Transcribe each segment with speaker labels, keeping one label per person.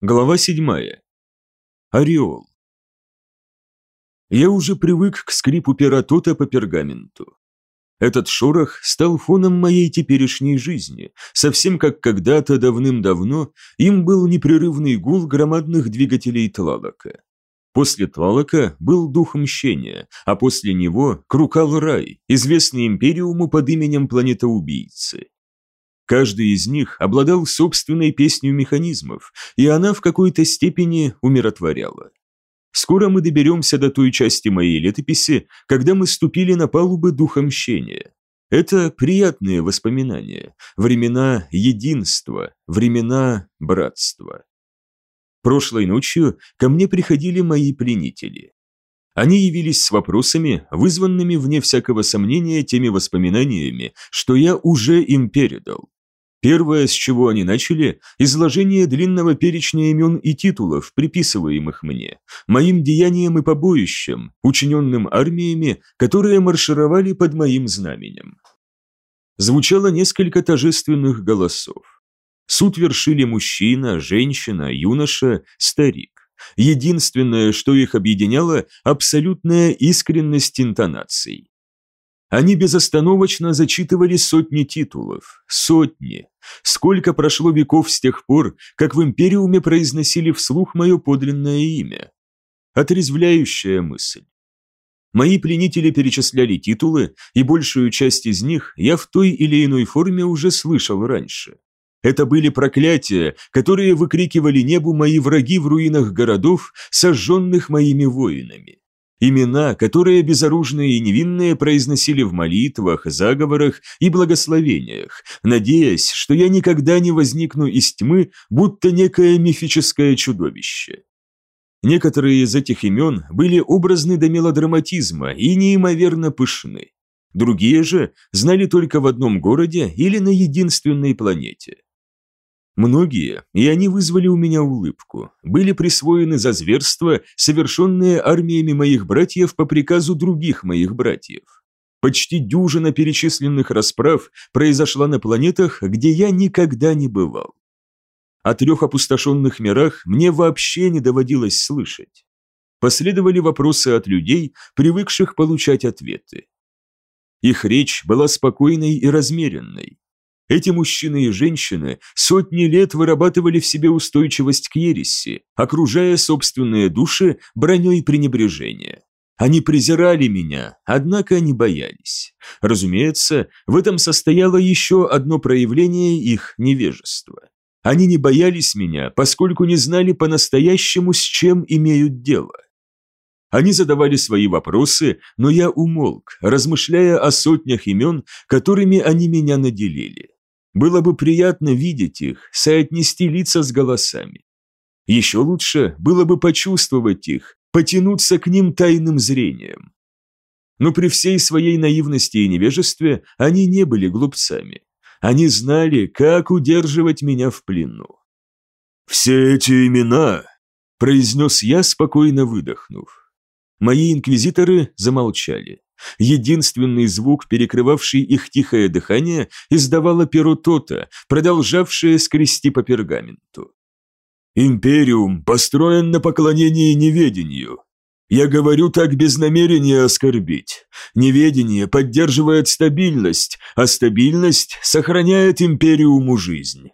Speaker 1: Глава 7. Ореол. Я уже привык к скрипу пера Тота по пергаменту. Этот шорох стал фоном моей теперешней жизни, совсем как когда-то давным-давно им был непрерывный гул громадных двигателей Тлалока. После Тлалока был дух мщения, а после него Крукал Рай, известный Империуму под именем Планета-убийцы. Каждый из них обладал собственной песней механизмов, и она в какой-то степени умиротворяла. Скоро мы доберемся до той части моей летописи, когда мы ступили на палубы духа мщения. Это приятные воспоминания, времена единства, времена братства. Прошлой ночью ко мне приходили мои пленители. Они явились с вопросами, вызванными вне всякого сомнения теми воспоминаниями, что я уже им передал. Первое, с чего они начали, изложение длинного перечня имен и титулов, приписываемых мне, моим деяниям и побоищам, учиненным армиями, которые маршировали под моим знаменем. Звучало несколько торжественных голосов. Суд вершили мужчина, женщина, юноша, старик. Единственное, что их объединяло – абсолютная искренность интонаций. Они безостановочно зачитывали сотни титулов. Сотни. Сколько прошло веков с тех пор, как в Империуме произносили вслух мое подлинное имя? Отрезвляющая мысль. Мои пленители перечисляли титулы, и большую часть из них я в той или иной форме уже слышал раньше. Это были проклятия, которые выкрикивали небу мои враги в руинах городов, сожженных моими воинами. Имена, которые безоружные и невинные произносили в молитвах, заговорах и благословениях, надеясь, что я никогда не возникну из тьмы, будто некое мифическое чудовище. Некоторые из этих имен были образны до мелодраматизма и неимоверно пышны. Другие же знали только в одном городе или на единственной планете. Многие, и они вызвали у меня улыбку, были присвоены за зверства, совершенные армиями моих братьев по приказу других моих братьев. Почти дюжина перечисленных расправ произошла на планетах, где я никогда не бывал. О трех опустошенных мирах мне вообще не доводилось слышать. Последовали вопросы от людей, привыкших получать ответы. Их речь была спокойной и размеренной. Эти мужчины и женщины сотни лет вырабатывали в себе устойчивость к ереси, окружая собственные души броней пренебрежения. Они презирали меня, однако не боялись. Разумеется, в этом состояло еще одно проявление их невежества. Они не боялись меня, поскольку не знали по-настоящему, с чем имеют дело. Они задавали свои вопросы, но я умолк, размышляя о сотнях имен, которыми они меня наделили. Было бы приятно видеть их, соотнести лица с голосами. Еще лучше было бы почувствовать их, потянуться к ним тайным зрением. Но при всей своей наивности и невежестве они не были глупцами. Они знали, как удерживать меня в плену. «Все эти имена», – произнес я, спокойно выдохнув. Мои инквизиторы замолчали. Единственный звук, перекрывавший их тихое дыхание, издавало перо Тота, продолжавшее скрести по пергаменту. «Империум построен на поклонении неведению. Я говорю так без намерения оскорбить. Неведение поддерживает стабильность, а стабильность сохраняет Империуму жизнь.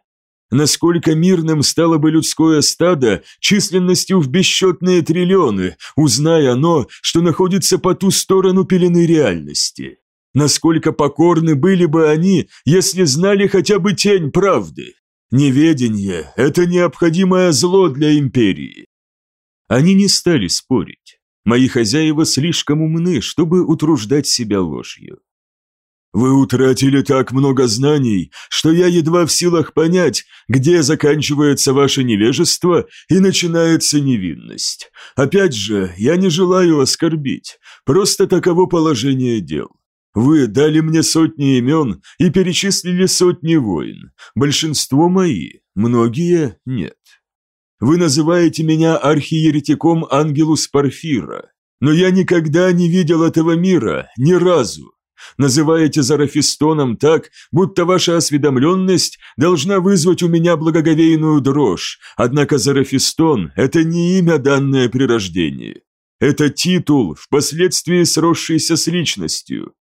Speaker 1: Насколько мирным стало бы людское стадо численностью в бесчетные триллионы, узная оно, что находится по ту сторону пелены реальности. Насколько покорны были бы они, если знали хотя бы тень правды. Неведение – это необходимое зло для империи. Они не стали спорить. Мои хозяева слишком умны, чтобы утруждать себя ложью. Вы утратили так много знаний, что я едва в силах понять, где заканчивается ваше невежество и начинается невинность. Опять же, я не желаю оскорбить, просто таково положение дел. Вы дали мне сотни имен и перечислили сотни войн, большинство мои, многие нет. Вы называете меня архиеретиком Ангелус Парфира, но я никогда не видел этого мира, ни разу, Называете Зарафистоном так, будто ваша осведомленность должна вызвать у меня благоговейную дрожь, однако Зарафистон – это не имя, данное при рождении. Это титул, впоследствии сросшийся с личностью.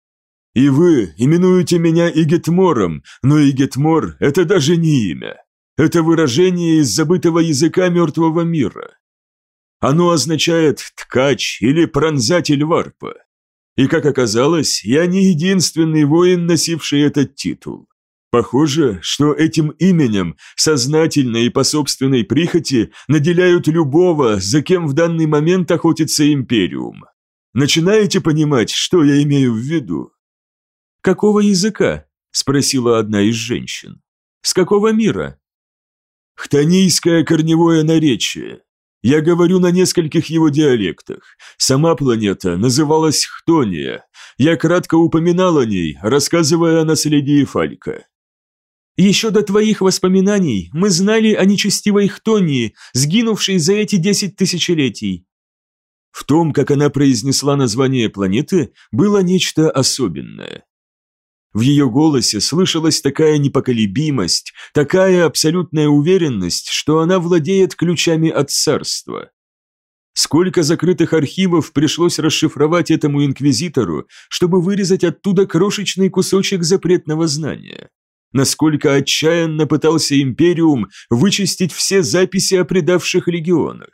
Speaker 1: И вы именуете меня Игетмором, но Игетмор – это даже не имя. Это выражение из забытого языка мертвого мира. Оно означает «ткач» или «пронзатель варпа». И, как оказалось, я не единственный воин, носивший этот титул. Похоже, что этим именем сознательно и по собственной прихоти наделяют любого, за кем в данный момент охотится Империум. Начинаете понимать, что я имею в виду? «Какого языка?» – спросила одна из женщин. «С какого мира?» «Хтонийское корневое наречие. Я говорю на нескольких его диалектах. Сама планета называлась Хтония. Я кратко упоминал о ней, рассказывая о наследии Фалька. Еще до твоих воспоминаний мы знали о нечестивой Хтонии, сгинувшей за эти десять тысячелетий. В том, как она произнесла название планеты, было нечто особенное. В ее голосе слышалась такая непоколебимость, такая абсолютная уверенность, что она владеет ключами от царства. Сколько закрытых архивов пришлось расшифровать этому инквизитору, чтобы вырезать оттуда крошечный кусочек запретного знания насколько отчаянно пытался Империум вычистить все записи о предавших легионах.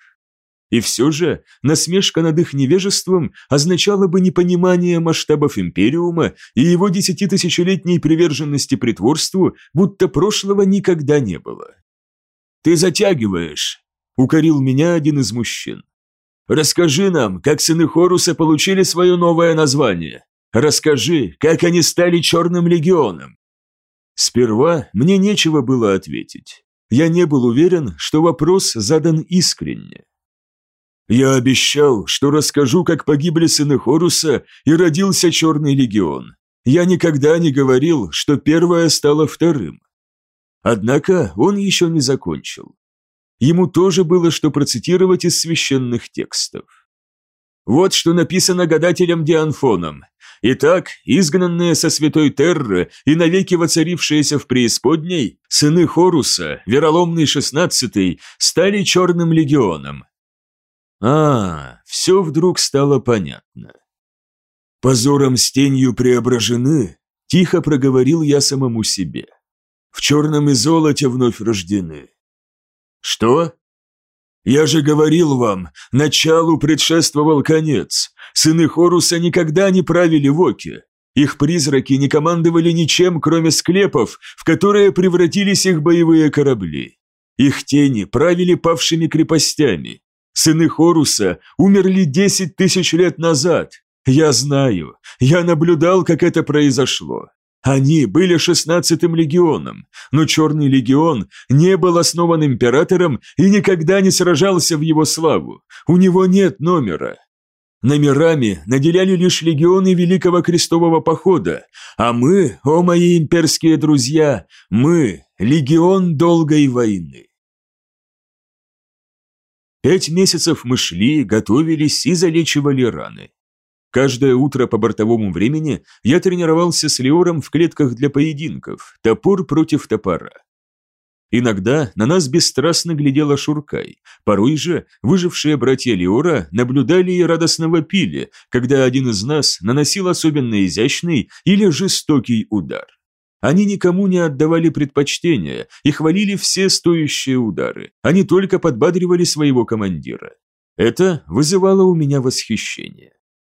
Speaker 1: И все же насмешка над их невежеством означала бы непонимание масштабов Империума и его десятитысячелетней приверженности притворству, будто прошлого никогда не было. «Ты затягиваешь», — укорил меня один из мужчин. «Расскажи нам, как сыны Хоруса получили свое новое название. Расскажи, как они стали Черным Легионом. Сперва мне нечего было ответить. Я не был уверен, что вопрос задан искренне. Я обещал, что расскажу, как погибли сыны Хоруса и родился Черный Легион. Я никогда не говорил, что первое стало вторым. Однако он еще не закончил. Ему тоже было что процитировать из священных текстов. Вот что написано гадателем Дианфоном. Итак, изгнанные со святой Терры и навеки воцарившиеся в преисподней, сыны Хоруса, вероломный шестнадцатый, стали черным легионом. А, все вдруг стало понятно. «Позором с тенью преображены», – тихо проговорил я самому себе. «В черном и золоте вновь рождены». «Что?» Я же говорил вам, началу предшествовал конец. Сыны Хоруса никогда не правили в Оке. Их призраки не командовали ничем, кроме склепов, в которые превратились их боевые корабли. Их тени правили павшими крепостями. Сыны Хоруса умерли десять тысяч лет назад. Я знаю, я наблюдал, как это произошло. Они были шестнадцатым легионом, но Черный легион не был основан императором и никогда не сражался в его славу. У него нет номера. Номерами наделяли лишь легионы Великого Крестового Похода, а мы, о мои имперские друзья, мы – легион долгой войны. Пять месяцев мы шли, готовились и залечивали раны. Каждое утро по бортовому времени я тренировался с Леором в клетках для поединков, топор против топора. Иногда на нас бесстрастно глядела Шуркай, порой же выжившие братья Леора наблюдали и радостно вопили, когда один из нас наносил особенно изящный или жестокий удар. Они никому не отдавали предпочтения и хвалили все стоящие удары, они только подбадривали своего командира. Это вызывало у меня восхищение.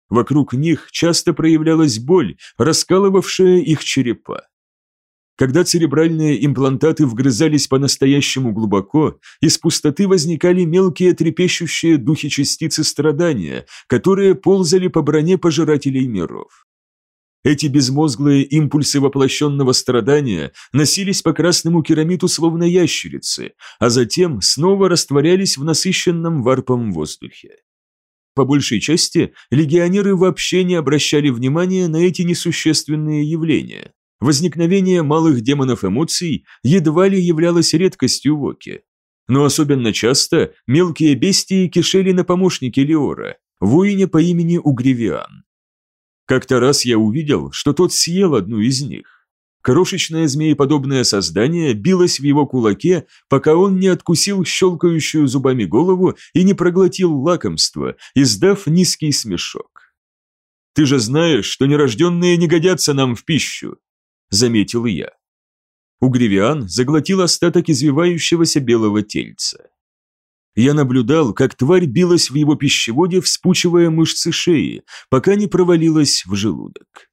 Speaker 1: Вокруг них часто проявлялась боль, раскалывавшая их черепа. Когда церебральные имплантаты вгрызались по-настоящему глубоко, из пустоты возникали мелкие трепещущие духи частицы страдания, которые ползали по броне пожирателей миров. Эти безмозглые импульсы воплощенного страдания носились по красному керамиту словно ящерицы, а затем снова растворялись в насыщенном варпом воздухе. По большей части легионеры вообще не обращали внимания на эти несущественные явления. Возникновение малых демонов эмоций едва ли являлось редкостью в Оке. Но особенно часто мелкие бестии кишели на помощнике Леора, воине по имени Угревиан. Как-то раз я увидел, что тот съел одну из них. Крошечное змееподобное создание билось в его кулаке, пока он не откусил щелкающую зубами голову и не проглотил лакомство, издав низкий смешок. «Ты же знаешь, что нерожденные не годятся нам в пищу», — заметил я. Угревиан заглотил остаток извивающегося белого тельца. Я наблюдал, как тварь билась в его пищеводе, вспучивая мышцы шеи, пока не провалилась в желудок.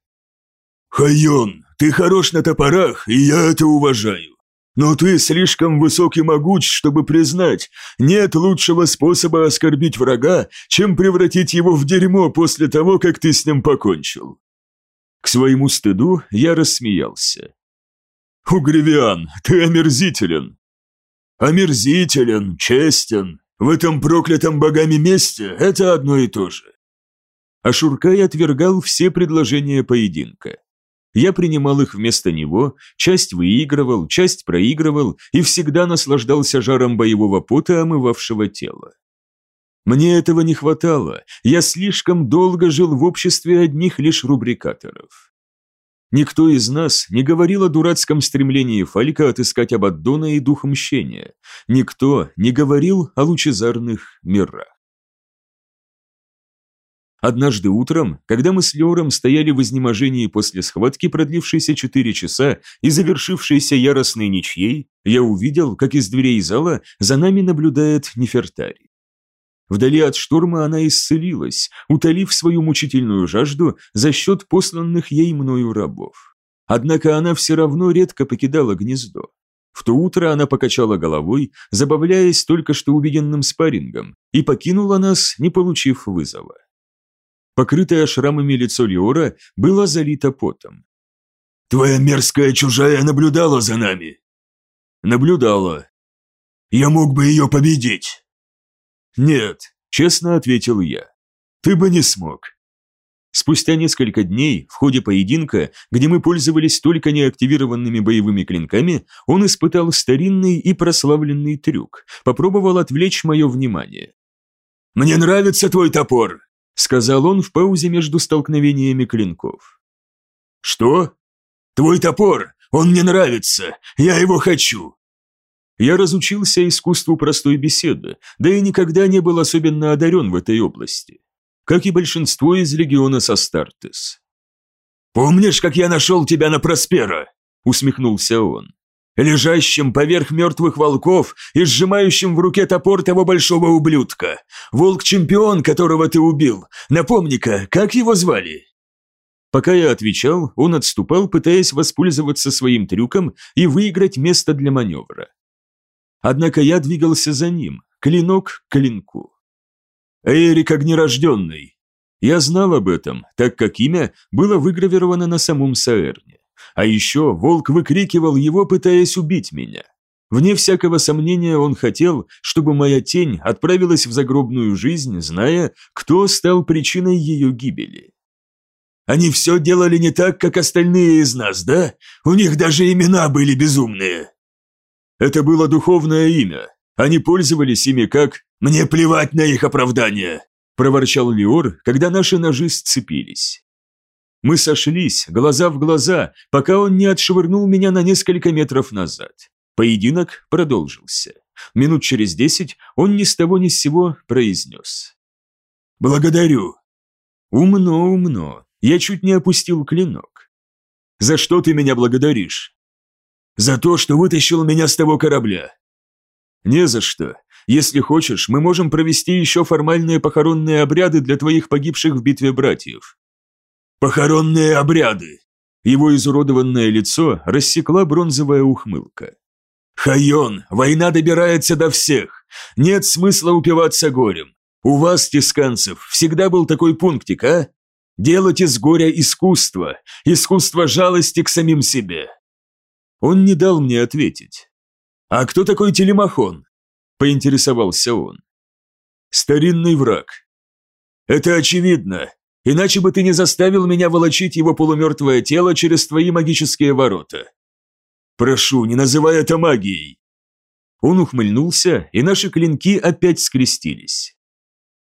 Speaker 2: «Хайон, ты хорош на топорах, и я это уважаю. Но ты слишком высок и могуч, чтобы признать, нет лучшего способа оскорбить врага, чем превратить его в дерьмо после того, как ты с ним покончил».
Speaker 1: К своему стыду я рассмеялся.
Speaker 2: «Угревиан, ты омерзителен. Омерзителен, честен. В этом проклятом богами месте это одно и то же.
Speaker 1: А Шуркай отвергал все предложения поединка. Я принимал их вместо него, часть выигрывал, часть проигрывал и всегда наслаждался жаром боевого пота, омывавшего тело. Мне этого не хватало, я слишком долго жил в обществе одних лишь рубрикаторов. Никто из нас не говорил о дурацком стремлении Фалька отыскать Абаддона и дух мщения. Никто не говорил о лучезарных мирах. Однажды утром, когда мы с Леором стояли в изнеможении после схватки, продлившейся четыре часа и завершившейся яростной ничьей, я увидел, как из дверей зала за нами наблюдает Нефертари. Вдали от шторма она исцелилась, утолив свою мучительную жажду за счет посланных ей мною рабов. Однако она все равно редко покидала гнездо. В то утро она покачала головой, забавляясь только что увиденным спаррингом, и покинула нас, не получив вызова. Покрытое шрамами лицо Леора было залито потом.
Speaker 2: «Твоя мерзкая чужая наблюдала за нами?»
Speaker 1: «Наблюдала».
Speaker 2: «Я мог бы ее победить».
Speaker 1: «Нет», – честно ответил я. «Ты бы не смог». Спустя несколько дней, в ходе поединка, где мы пользовались только неактивированными боевыми клинками, он испытал старинный и прославленный трюк, попробовал отвлечь мое внимание.
Speaker 2: «Мне нравится твой топор», –
Speaker 1: сказал он в паузе между столкновениями клинков.
Speaker 2: «Что?» «Твой топор, он мне нравится, я его хочу».
Speaker 1: Я разучился искусству простой беседы, да и никогда не был особенно одарен в этой области, как и большинство из легиона Састартес.
Speaker 2: «Помнишь, как я нашел тебя на Проспера?» – усмехнулся он. «Лежащим поверх мертвых волков и сжимающим в руке топор того большого ублюдка. Волк-чемпион, которого ты убил. Напомни-ка, как его звали?»
Speaker 1: Пока я отвечал, он отступал, пытаясь воспользоваться своим трюком и выиграть место для маневра. Однако я двигался за ним, клинок к клинку. Эрик Огнерожденный. Я знал об этом, так как имя было выгравировано на самом Саэрне. А еще волк выкрикивал его, пытаясь убить меня. Вне всякого сомнения он хотел, чтобы моя тень отправилась в загробную жизнь, зная, кто стал причиной ее гибели.
Speaker 2: «Они все делали не так, как остальные из нас, да? У них даже имена были безумные!»
Speaker 1: Это было духовное имя. Они пользовались ими как
Speaker 2: «Мне плевать на их оправдание», –
Speaker 1: проворчал Леор, когда наши ножи сцепились. Мы сошлись, глаза в глаза, пока он не отшвырнул меня на несколько метров назад. Поединок продолжился. Минут через десять он ни с того ни с сего произнес.
Speaker 2: «Благодарю».
Speaker 1: «Умно, умно. Я чуть не опустил клинок». «За что ты меня благодаришь?»
Speaker 2: За то, что вытащил меня с того корабля».
Speaker 1: «Не за что. Если хочешь, мы можем провести еще формальные похоронные обряды для твоих погибших в битве братьев».
Speaker 2: «Похоронные обряды!»
Speaker 1: Его изуродованное лицо рассекла бронзовая ухмылка.
Speaker 2: «Хайон, война добирается до всех. Нет смысла упиваться горем. У вас, тисканцев, всегда был такой пунктик, а? Делать из горя искусство, искусство жалости к самим себе.
Speaker 1: Он не дал мне ответить.
Speaker 2: «А кто такой Телемахон?»
Speaker 1: – поинтересовался он.
Speaker 2: «Старинный враг». «Это очевидно, иначе бы ты не заставил меня волочить его полумертвое тело через твои магические ворота. Прошу, не называй это магией».
Speaker 1: Он ухмыльнулся, и наши клинки опять скрестились.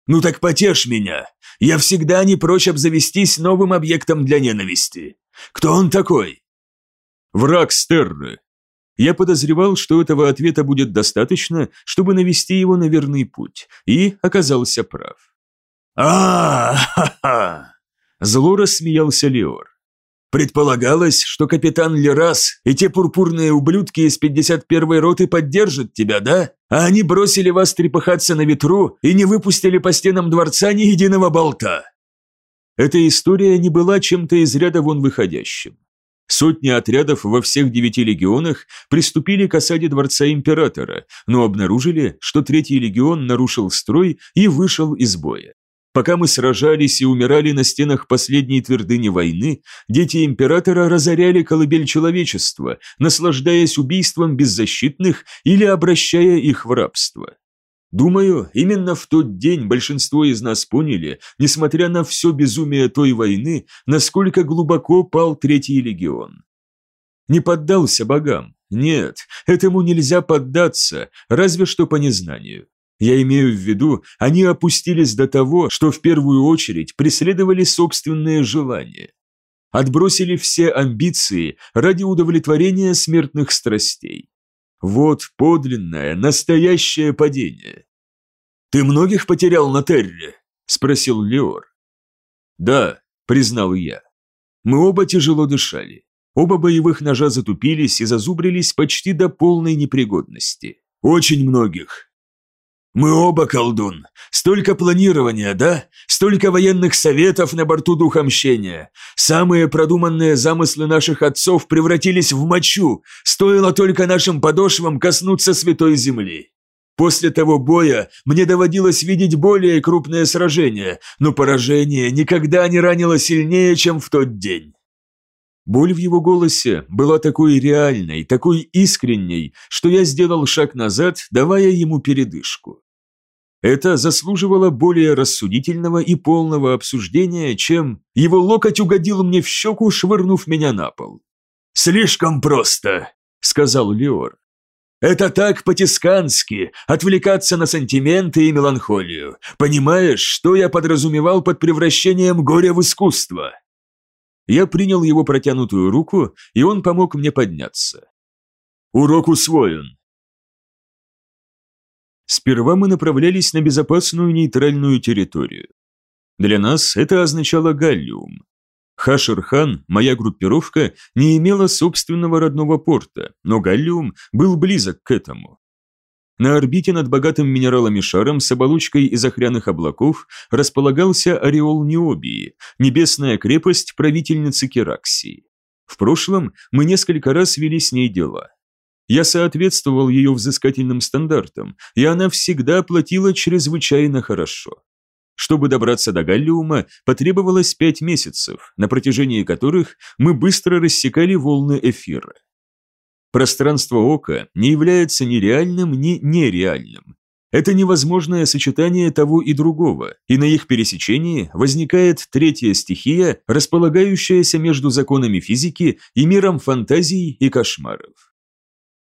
Speaker 2: Ну так потешь меня. Я всегда не прочь обзавестись новым объектом для ненависти. Кто он такой?
Speaker 1: Враг Стерры. Я подозревал, что этого ответа будет достаточно, чтобы навести его на верный путь, и оказался прав.
Speaker 2: а ха ха
Speaker 1: Зло рассмеялся Леор.
Speaker 2: Предполагалось, что капитан Лерас и те пурпурные ублюдки из 51-й роты поддержат тебя, да? А они бросили вас трепыхаться на ветру и не выпустили по стенам дворца ни единого болта.
Speaker 1: Эта история не была чем-то из ряда вон выходящим. Сотни отрядов во всех девяти легионах приступили к осаде дворца императора, но обнаружили, что третий легион нарушил строй и вышел из боя. Пока мы сражались и умирали на стенах последней твердыни войны, дети императора разоряли колыбель человечества, наслаждаясь убийством беззащитных или обращая их в рабство. Думаю, именно в тот день большинство из нас поняли, несмотря на все безумие той войны, насколько глубоко пал Третий легион. Не поддался богам. Нет, этому нельзя поддаться, разве что по незнанию. Я имею в виду, они опустились до того, что в первую очередь преследовали собственные желания. Отбросили все амбиции ради удовлетворения смертных страстей. Вот подлинное, настоящее падение.
Speaker 2: «Ты многих потерял на Терре?» – спросил Леор.
Speaker 1: «Да», – признал я. Мы оба тяжело дышали. Оба боевых ножа затупились и зазубрились почти до полной непригодности.
Speaker 2: «Очень многих», мы оба колдун. Столько планирования, да? Столько военных советов на борту Духа Мщения. Самые продуманные замыслы наших отцов превратились в мочу, стоило только нашим подошвам коснуться Святой Земли. После того боя мне доводилось видеть более крупные сражения, но поражение никогда не ранило сильнее, чем в тот день.
Speaker 1: Боль в его голосе была такой реальной, такой искренней, что я сделал шаг назад, давая ему передышку. Это заслуживало более рассудительного и полного обсуждения, чем его локоть угодил мне в щеку, швырнув меня на пол.
Speaker 2: «Слишком просто», — сказал Леор. «Это так по-тискански, отвлекаться на сантименты и меланхолию. Понимаешь, что я подразумевал под превращением горя в искусство?»
Speaker 1: Я принял его протянутую руку, и он помог мне подняться.
Speaker 2: «Урок усвоен.
Speaker 1: Сперва мы направлялись на безопасную нейтральную территорию. Для нас это означало Галлиум. Хашерхан, моя группировка, не имела собственного родного порта, но Галлиум был близок к этому. На орбите над богатым минералами шаром с оболочкой из охряных облаков располагался ореол Необии, небесная крепость правительницы Кераксии. В прошлом мы несколько раз вели с ней дела. Я соответствовал ее взыскательным стандартам, и она всегда платила чрезвычайно хорошо. Чтобы добраться до Галлиума, потребовалось пять месяцев, на протяжении которых мы быстро рассекали волны эфира. Пространство ока не является ни реальным, ни нереальным. Это невозможное сочетание того и другого, и на их пересечении возникает третья стихия, располагающаяся между законами физики и миром фантазий и кошмаров.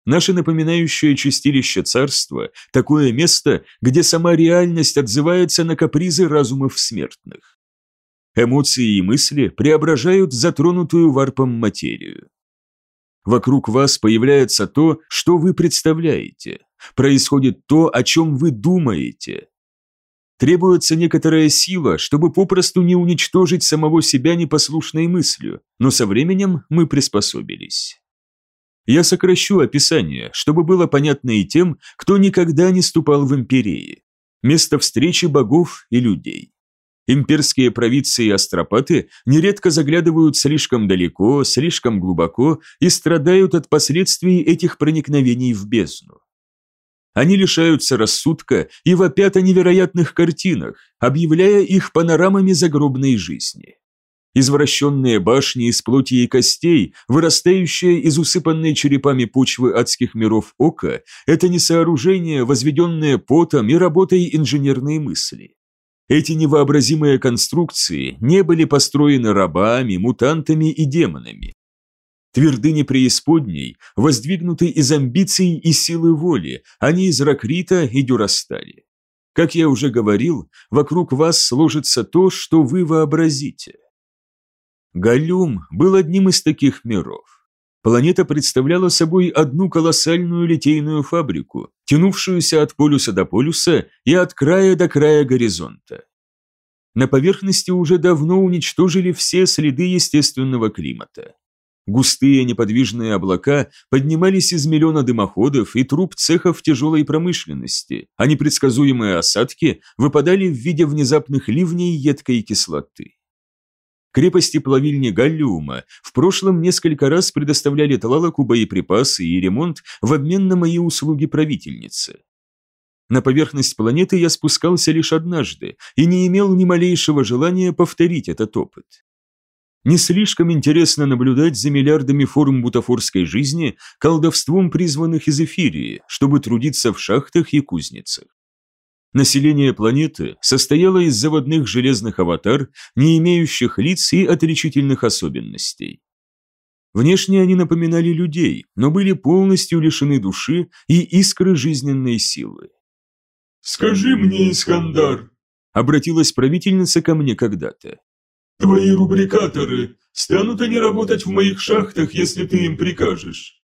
Speaker 1: Наше напоминающее чистилище царства – такое место, где сама реальность отзывается на капризы разумов смертных. Эмоции и мысли преображают затронутую варпом материю. Вокруг вас появляется то, что вы представляете. Происходит то, о чем вы думаете. Требуется некоторая сила, чтобы попросту не уничтожить самого себя непослушной мыслью, но со временем мы приспособились. Я сокращу описание, чтобы было понятно и тем, кто никогда не ступал в империи. Место встречи богов и людей. Имперские провидцы и астропаты нередко заглядывают слишком далеко, слишком глубоко и страдают от последствий этих проникновений в бездну. Они лишаются рассудка и вопят о невероятных картинах, объявляя их панорамами загробной жизни. Извращенные башни из плоти и костей, вырастающие из усыпанной черепами почвы адских миров ока, это не сооружение, возведенное потом и работой инженерной мысли. Эти невообразимые конструкции не были построены рабами, мутантами и демонами. Твердыни преисподней воздвигнуты из амбиций и силы воли, а не из ракрита и дюрастали. Как я уже говорил, вокруг вас сложится то, что вы вообразите. Галлюм был одним из таких миров. Планета представляла собой одну колоссальную литейную фабрику, тянувшуюся от полюса до полюса и от края до края горизонта. На поверхности уже давно уничтожили все следы естественного климата. Густые неподвижные облака поднимались из миллиона дымоходов и труб цехов тяжелой промышленности, а непредсказуемые осадки выпадали в виде внезапных ливней едкой кислоты. Крепости плавильни Галлиума в прошлом несколько раз предоставляли Тлалаку боеприпасы и ремонт в обмен на мои услуги правительницы. На поверхность планеты я спускался лишь однажды и не имел ни малейшего желания повторить этот опыт. Не слишком интересно наблюдать за миллиардами форм бутафорской жизни колдовством призванных из эфирии, чтобы трудиться в шахтах и кузницах. Население планеты состояло из заводных железных аватар, не имеющих лиц и отличительных особенностей. Внешне они напоминали людей, но были полностью лишены души и искры жизненной силы.
Speaker 2: «Скажи мне, Искандар», —
Speaker 1: обратилась правительница ко мне когда-то,
Speaker 2: Твои рубрикаторы, станут они работать в моих шахтах, если ты им прикажешь?»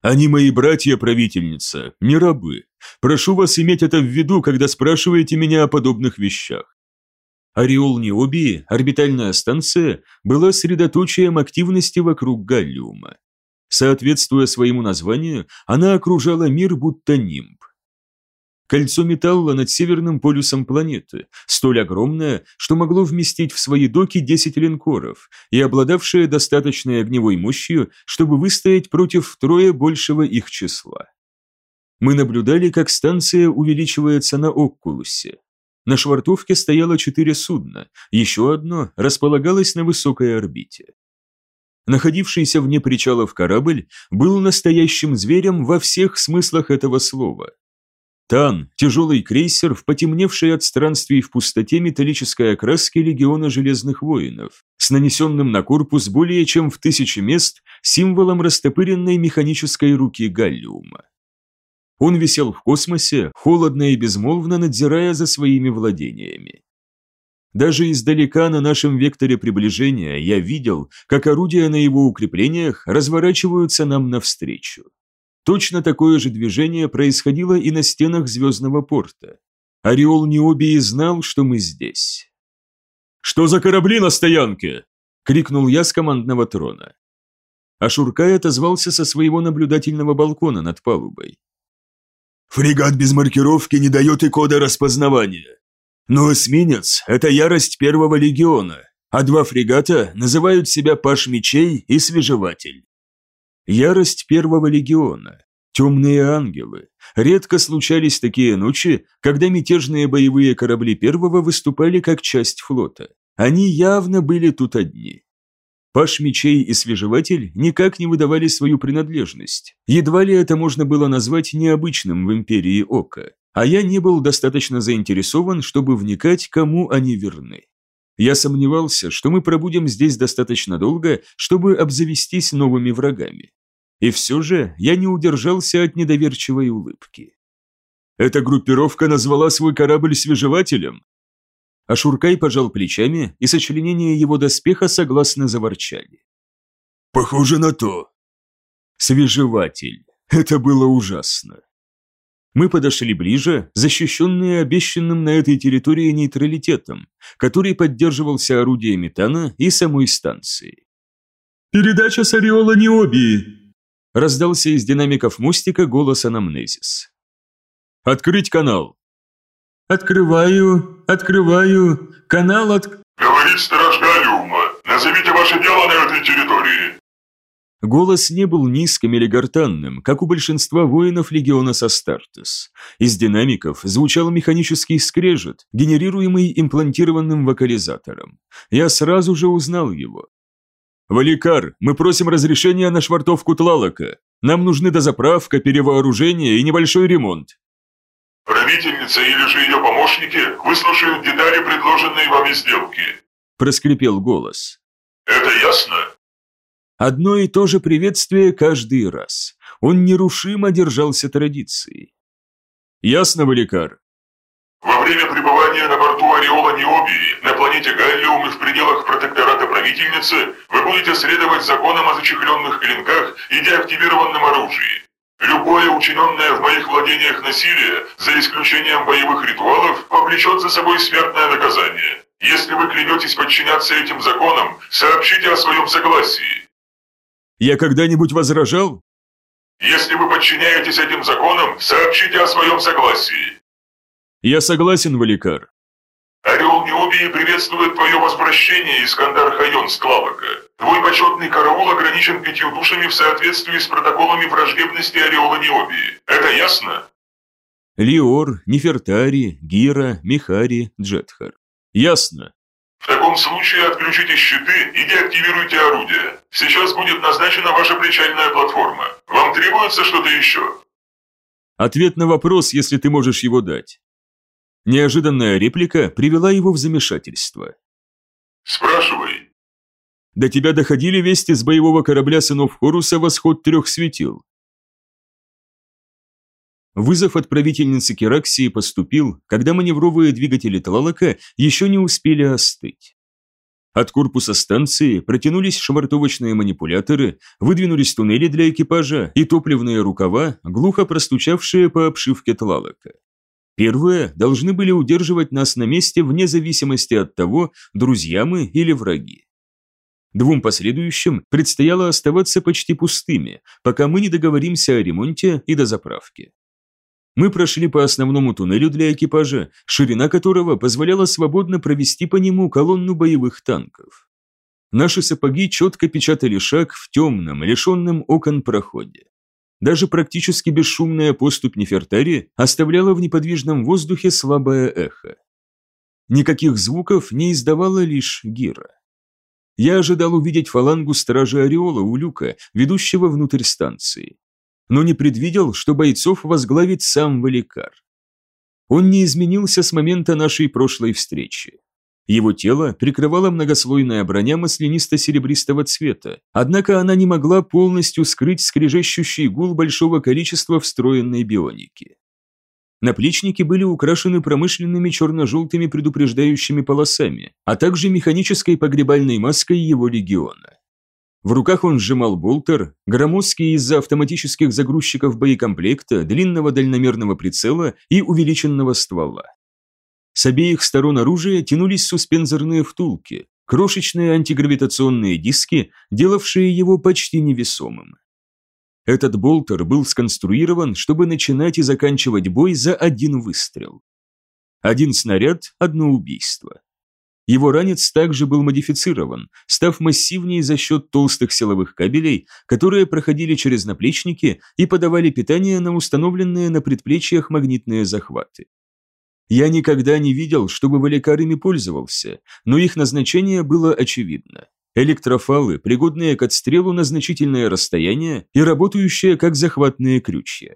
Speaker 1: «Они мои братья-правительница, не рабы. Прошу вас иметь это в виду, когда спрашиваете меня о подобных вещах». Ореол Необии, орбитальная станция, была средоточием активности вокруг Галлиума. Соответствуя своему названию, она окружала мир будто нимб. Кольцо металла над северным полюсом планеты, столь огромное, что могло вместить в свои доки 10 линкоров и обладавшее достаточной огневой мощью, чтобы выстоять против втрое большего их числа. Мы наблюдали, как станция увеличивается на Оккулусе. На швартовке стояло четыре судна, еще одно располагалось на высокой орбите. Находившийся вне причалов корабль был настоящим зверем во всех смыслах этого слова. Тан – тяжелый крейсер в потемневшей от странствий в пустоте металлической окраске легиона Железных Воинов, с нанесенным на корпус более чем в тысячи мест символом растопыренной механической руки Галлиума. Он висел в космосе, холодно и безмолвно надзирая за своими владениями. Даже издалека на нашем векторе приближения я видел, как орудия на его укреплениях разворачиваются нам навстречу. Точно такое же движение происходило и на стенах Звездного порта. Ореол Необии знал, что мы здесь.
Speaker 2: «Что за корабли на стоянке?» – крикнул я с командного трона.
Speaker 1: Ашуркай отозвался со своего наблюдательного балкона над палубой.
Speaker 2: «Фрегат без маркировки не дает и кода распознавания. Но эсминец – это ярость первого легиона, а два фрегата называют себя Паш Мечей и Свежеватель.
Speaker 1: Ярость первого легиона, темные ангелы. Редко случались такие ночи, когда мятежные боевые корабли первого выступали как часть флота. Они явно были тут одни. Паш Мечей и Свежеватель никак не выдавали свою принадлежность. Едва ли это можно было назвать необычным в Империи Ока, а я не был достаточно заинтересован, чтобы вникать, кому они верны. Я сомневался, что мы пробудем здесь достаточно долго, чтобы обзавестись новыми врагами. И все же я не удержался от недоверчивой улыбки.
Speaker 2: Эта группировка назвала свой корабль свежевателем?
Speaker 1: Ашуркай пожал плечами, и сочленения его доспеха согласно заворчали.
Speaker 2: Похоже на то.
Speaker 1: Свежеватель. Это было ужасно. Мы подошли ближе, защищенные обещанным на этой территории нейтралитетом, который поддерживался орудиями Тана и самой станции.
Speaker 2: «Передача с Ореола Необии!»
Speaker 1: раздался из динамиков мостика голос Анамнезис.
Speaker 2: «Открыть канал!»
Speaker 3: «Открываю, открываю, канал от...»
Speaker 4: «Говорит страж Галиума, назовите ваше дело на этой территории!»
Speaker 1: Голос не был низким или гортанным, как у большинства воинов легиона Састартес. Из динамиков звучал механический скрежет, генерируемый имплантированным вокализатором. Я сразу же узнал его.
Speaker 2: «Валикар, мы просим разрешения на швартовку Тлалака. Нам нужны дозаправка, перевооружение и небольшой ремонт».
Speaker 4: «Правительница или же ее помощники выслушают детали предложенной вами сделки»,
Speaker 1: проскрипел голос.
Speaker 4: «Это ясно?»
Speaker 1: Одно и то же приветствие каждый раз. Он нерушимо держался традицией.
Speaker 2: «Ясно, Валикар?»
Speaker 4: время пребывания на борту Ореола Необии, на планете Галлиум и в пределах протектората правительницы, вы будете следовать законам о зачехленных клинках и деактивированном оружии. Любое учиненное в моих владениях насилие, за исключением боевых ритуалов, повлечет за собой смертное наказание. Если вы клянетесь подчиняться этим законам, сообщите о своем согласии.
Speaker 1: Я когда-нибудь возражал?
Speaker 4: Если вы подчиняетесь этим законам, сообщите о своем согласии.
Speaker 1: Я согласен, Валикар.
Speaker 4: Орел Необии приветствует твое возвращение, Искандар Хайон Склавака. Твой почетный караул ограничен пятью душами в соответствии с протоколами враждебности Ореола Необии. Это ясно?
Speaker 1: Лиор, Нефертари, Гира, Михари, Джетхар. Ясно.
Speaker 4: В таком случае отключите щиты и деактивируйте орудие. Сейчас будет назначена ваша причальная платформа. Вам требуется что-то еще?
Speaker 1: Ответ на вопрос, если ты можешь его дать. Неожиданная реплика привела его в замешательство.
Speaker 4: Спрашивай.
Speaker 1: До тебя доходили вести с боевого корабля сынов Хоруса «Восход трех светил». Вызов от правительницы Кераксии поступил, когда маневровые двигатели Тлалака еще не успели остыть. От корпуса станции протянулись швартовочные манипуляторы, выдвинулись туннели для экипажа и топливные рукава, глухо простучавшие по обшивке Тлалака. Первые должны были удерживать нас на месте вне зависимости от того, друзья мы или враги. Двум последующим предстояло оставаться почти пустыми, пока мы не договоримся о ремонте и дозаправке. Мы прошли по основному туннелю для экипажа, ширина которого позволяла свободно провести по нему колонну боевых танков. Наши сапоги четко печатали шаг в темном, лишенном окон проходе. Даже практически бесшумная поступь Нефертари оставляла в неподвижном воздухе слабое эхо. Никаких звуков не издавала лишь Гира. Я ожидал увидеть фалангу стража Ореола у люка, ведущего внутрь станции. Но не предвидел, что бойцов возглавит сам Валикар. Он не изменился с момента нашей прошлой встречи. Его тело прикрывала многослойная броня маслянисто-серебристого цвета, однако она не могла полностью скрыть скрежещущий гул большого количества встроенной бионики. Наплечники были украшены промышленными черно-желтыми предупреждающими полосами, а также механической погребальной маской его региона. В руках он сжимал болтер, громоздкий из-за автоматических загрузчиков боекомплекта, длинного дальномерного прицела и увеличенного ствола. С обеих сторон оружия тянулись суспензорные втулки, крошечные антигравитационные диски, делавшие его почти невесомым. Этот болтер был сконструирован, чтобы начинать и заканчивать бой за один выстрел. Один снаряд – одно убийство. Его ранец также был модифицирован, став массивнее за счет толстых силовых кабелей, которые проходили через наплечники и подавали питание на установленные на предплечьях магнитные захваты. Я никогда не видел, чтобы Валикар ими пользовался, но их назначение было очевидно. Электрофалы, пригодные к отстрелу на значительное расстояние и работающие как захватные крючья.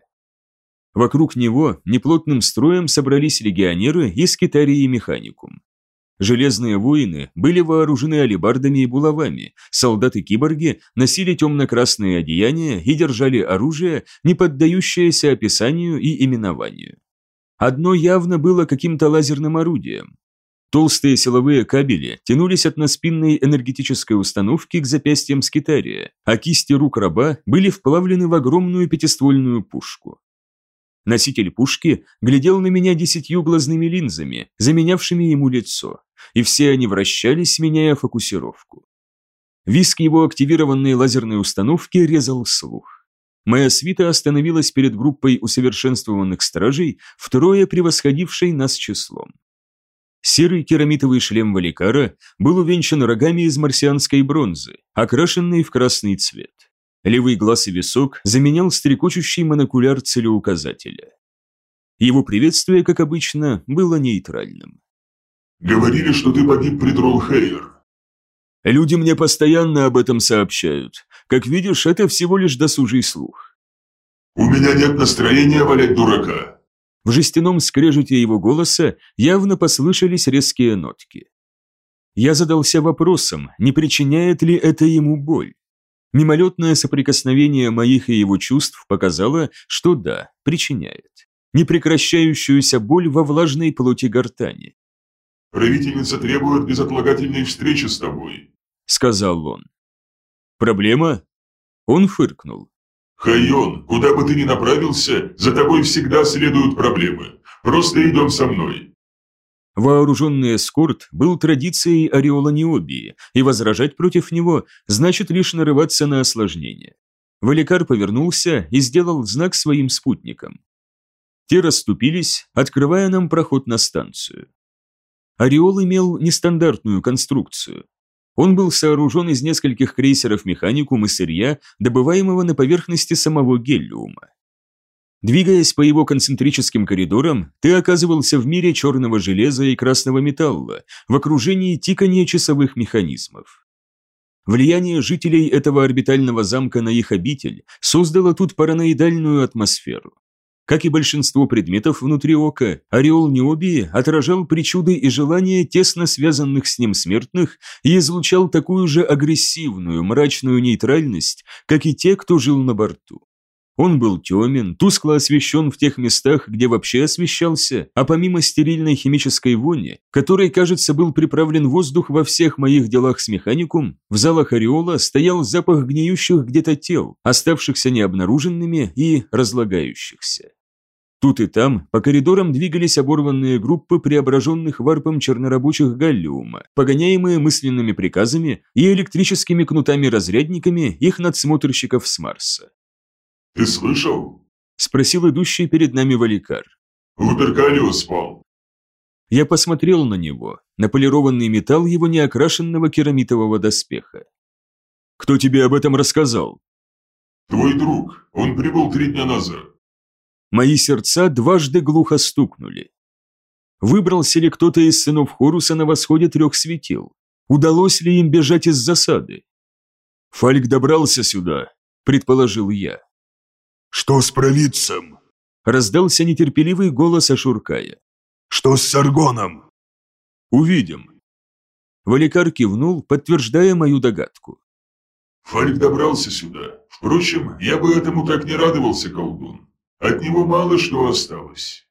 Speaker 1: Вокруг него неплотным строем собрались легионеры из Китарии Механикум. Железные воины были вооружены алебардами и булавами, солдаты-киборги носили темно-красные одеяния и держали оружие, не поддающееся описанию и именованию. Одно явно было каким-то лазерным орудием. Толстые силовые кабели тянулись от наспинной энергетической установки к запястьям скитария, а кисти рук раба были вплавлены в огромную пятиствольную пушку. Носитель пушки глядел на меня десятью глазными линзами, заменявшими ему лицо, и все они вращались, меняя фокусировку. Виск его активированной лазерной установки резал слух. Моя свита остановилась перед группой усовершенствованных стражей, втрое превосходившей нас числом. Серый керамитовый шлем Валикара был увенчан рогами из марсианской бронзы, окрашенный в красный цвет. Левый глаз и висок заменял стрекочущий монокуляр целеуказателя. Его приветствие, как обычно, было нейтральным.
Speaker 4: «Говорили, что ты погиб при Троллхейер»,
Speaker 1: Люди мне постоянно об этом сообщают. Как видишь, это всего лишь досужий слух.
Speaker 4: «У меня нет настроения валять дурака».
Speaker 1: В жестяном скрежете его голоса явно послышались резкие нотки. Я задался вопросом, не причиняет ли это ему боль. Мимолетное соприкосновение моих и его чувств показало, что да, причиняет. непрекращающуюся боль во влажной плоти гортани.
Speaker 4: «Правительница требует безотлагательной встречи с тобой», —
Speaker 1: сказал он. «Проблема?» Он фыркнул.
Speaker 4: «Хайон, куда бы ты ни направился, за тобой всегда следуют проблемы. Просто идем со мной».
Speaker 1: Вооруженный эскорт был традицией ореола Необии, и возражать против него значит лишь нарываться на осложнения. Валикар повернулся и сделал знак своим спутникам. Те расступились, открывая нам проход на станцию. Ореол имел нестандартную конструкцию. Он был сооружен из нескольких крейсеров механикум и сырья, добываемого на поверхности самого гелиума. Двигаясь по его концентрическим коридорам, ты оказывался в мире черного железа и красного металла, в окружении тикания часовых механизмов. Влияние жителей этого орбитального замка на их обитель создало тут параноидальную атмосферу. Как и большинство предметов внутри ока, ореол Необии отражал причуды и желания тесно связанных с ним смертных и излучал такую же агрессивную, мрачную нейтральность, как и те, кто жил на борту. Он был темен, тускло освещен в тех местах, где вообще освещался, а помимо стерильной химической вони, которой, кажется, был приправлен воздух во всех моих делах с механикум, в залах ореола стоял запах гниющих где-то тел, оставшихся необнаруженными и разлагающихся. Тут и там по коридорам двигались оборванные группы преображенных варпом чернорабочих галлиума, погоняемые мысленными приказами и электрическими кнутами-разрядниками их надсмотрщиков с Марса.
Speaker 4: «Ты слышал?»
Speaker 1: – спросил идущий перед нами Валикар.
Speaker 4: «Луперкалио спал».
Speaker 1: Я посмотрел на него, на полированный металл его неокрашенного керамитового доспеха. «Кто тебе об этом рассказал?»
Speaker 4: «Твой друг. Он прибыл три дня назад».
Speaker 1: Мои сердца дважды глухо стукнули. Выбрался ли кто-то из сынов Хоруса на восходе трех светил? Удалось ли им бежать из засады? «Фальк добрался сюда», – предположил я.
Speaker 4: «Что с провидцем?»
Speaker 1: Раздался нетерпеливый голос Ашуркая.
Speaker 4: «Что с Саргоном?»
Speaker 1: «Увидим». Валикар кивнул, подтверждая мою догадку.
Speaker 4: «Фальк добрался сюда. Впрочем, я бы этому так не радовался, колдун. От него мало что осталось».